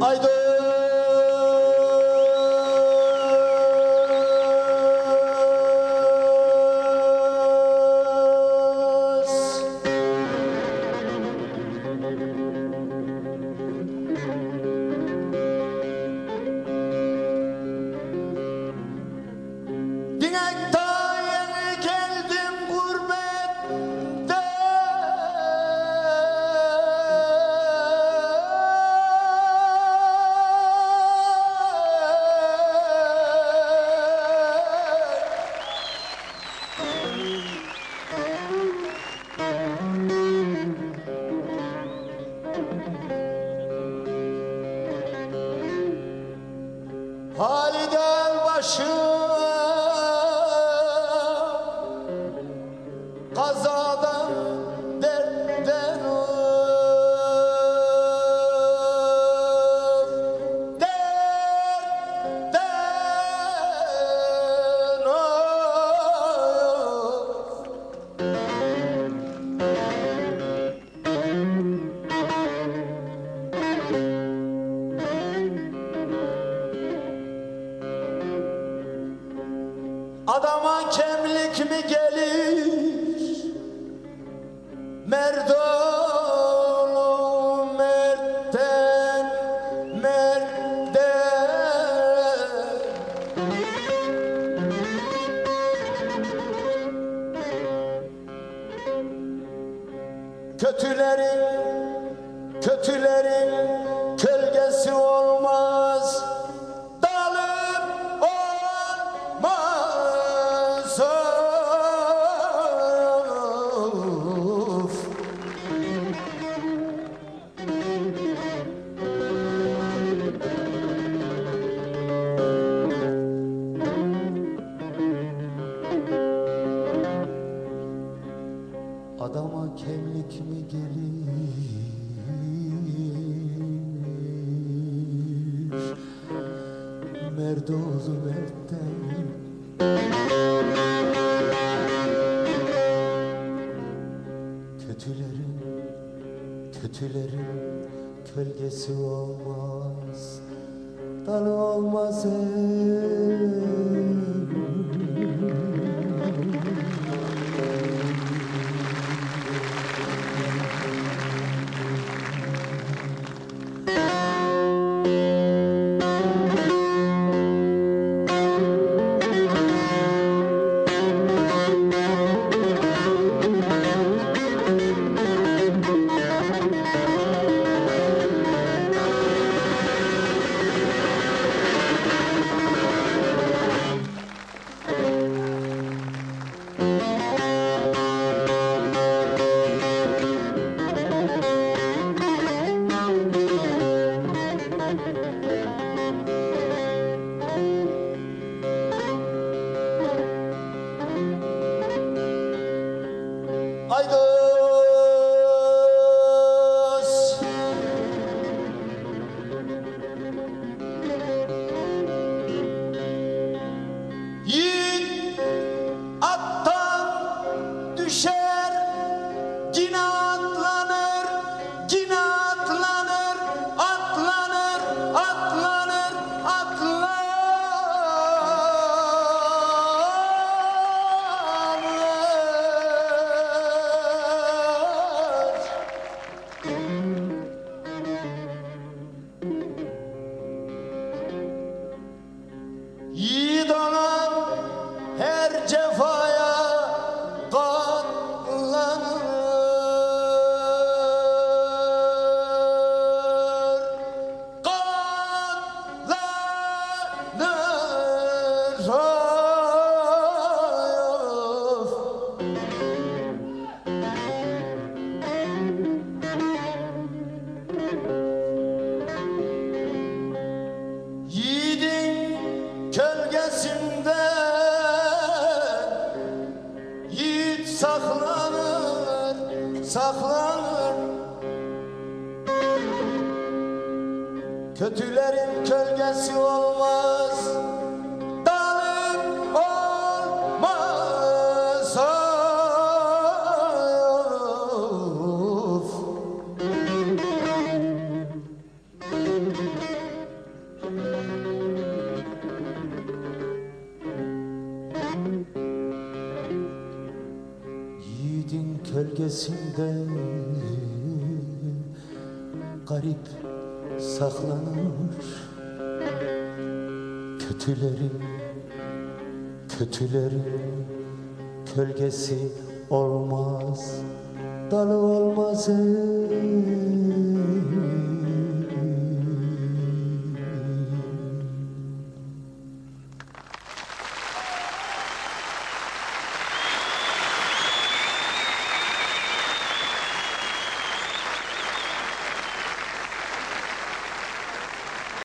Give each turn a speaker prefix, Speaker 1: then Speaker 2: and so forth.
Speaker 1: Dinekten kazadan dertten of dertten of Adama kemlik mi gelir? Merdolu mertten mertten. Kötülerin, Merdozu mertten Kötülerin, kötülerin kölgesi olmaz Dalı olmaz ey. Aydos saklanır, Kötülerin kölgesi olmaz Yiğidin kölgesinde garip saklanır. Kötülerin, kötülerin kölgesi olmaz Dalı olmaz ey